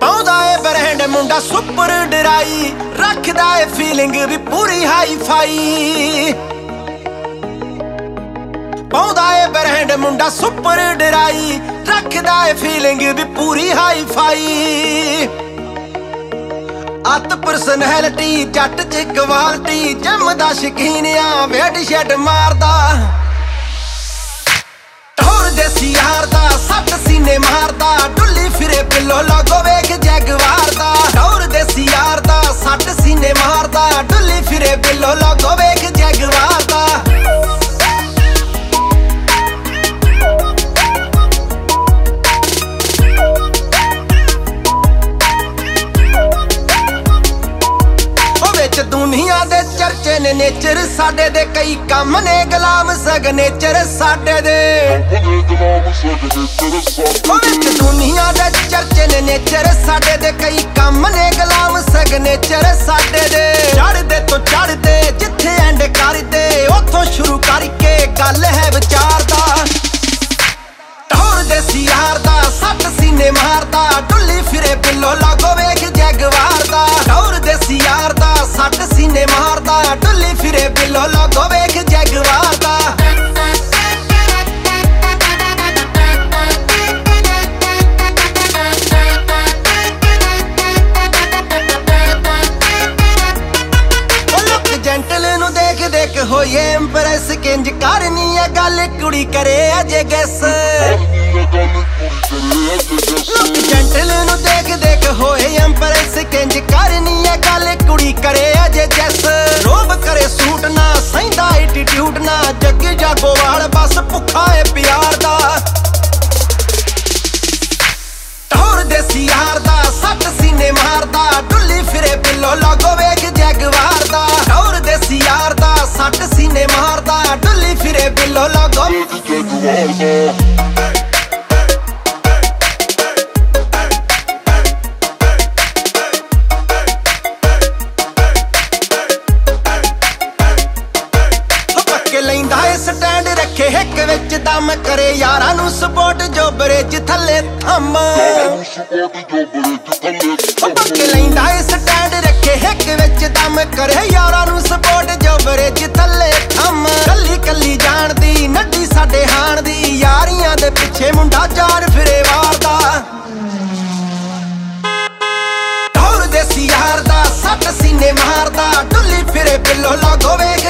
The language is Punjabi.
ਪਾਉਂਦਾ ਮੁੰਡਾ ਸੁਪਰ ਡਰਾਈ, ਰੱਖਦਾ ਏ ਫੀਲਿੰਗ ਵੀ ਪੂਰੀ ਹਾਈ ਫਾਈ ਪਾਉਂਦਾ ਏ ਬ੍ਰੈਂਡ ਮੁੰਡਾ ਸੁਪਰ ਡਰਾਈ, ਰੱਖਦਾ ਏ ਫੀਲਿੰਗ ਵੀ ਪੂਰੀ ਹਾਈ ਫਾਈ ਪਰਸਨੈਲਿਟੀ ਜੱਟ ਚ ਕੁਆਲਿਟੀ ਜੰਮਦਾ ਸ਼ਕੀਨਿਆ ਵੈਡ ਸ਼ੈਡ ਮਾਰਦਾ। ਟੌਰ ਦੇਸੀ ਯਾਰ ਦਾ ਸੱਟ ਸੀਨੇ ਮਾਰਦਾ ਡੁੱਲੀ ਫਿਰੇ ਪਿੱਲੋ ਲਾਗੋ ਵੇਖ ਜੈਗਵਾਰ। ਚਰਚੇ ਨੇ ਨੇਚਰ, ਸਾਡੇ ਦੇ ਕਈ ਕੰਮ ਨੇ ਗੁਲਾਮ ਸਗਨੇਚਰ ਸਾਡੇ ਦੇ। ਵਿੱਚ ਦੁਨੀਆ ਦੇ ਚਰਚੇ ਨੇ ਨੇਚਰ, ਸਾਡੇ ਦੇ ਕਈ ਕੰਮ ਨੇ ਗੁਲਾਮ ਸਗਨੇਚਰ ਸਾਡੇ ਦੇ। ਚੜਦੇ ਤੋਂ ਚੜਦੇ ਜਿੱਥੇ ਐਂਡ ਕਰਦੇ, ਉੱਥੋਂ ਸ਼ੁਰੂ ਕਰਕੇ ਗੱਲ ਹੈ ਵਿਚਾਰ ਦਾ। ਟੌਰ ਦੇਸੀ ਯਾਰ ਦਾ ਸੱਟ ਸੀਨੇ ਮਾਰਦਾ, ਡੁੱਲੀ ਫਿਰੇ ਬਿੱਲੋ ਲਾਗੋ ਦੇਖ ਹੋਏ ਇੰਪ੍ਰੈਸ ਕਿੰਜ ਕਰਨੀ ਆ ਗੱਲ? ਕੁੜੀ ਕਰੇ ਅਜੇ ਗੈਸ ਉਹ ਪੱਕੇ ਲੈਂਦਾ ਏ ਸਟੈਂਡ ਰੱਖੇ ਇੱਕ ਵਿੱਚ ਦਮ ਕਰੇ ਯਾਰਾਂ ਨੂੰ ਸਪੋਰਟ ਜੋ ਬ੍ਰਿਜ ਥੱਲੇ ਥੰਮ। ਪੱਕੇ ਲੈਂਦਾ ਏ ਸਟੈਂਡ ਰੱਖੇ ਇੱਕ ਵਿੱਚ ਦਮ ਕਰੇ ਯਾਰ ਦੇ ਪਿੱਛੇ ਮੁੰਡਾ ਚਾਰ ਫਿਰੇ ਵਾਰਦਾ ਢੋਲ ਦੇ ਸਿਆਰ ਦਾ ਸੱਟ ਸੀਨੇ ਮਾਰਦਾ ਢੁੱਲੀ ਫਿਰੇ ਬਿੱਲੋ ਲਾਗੋ ਵੇਖ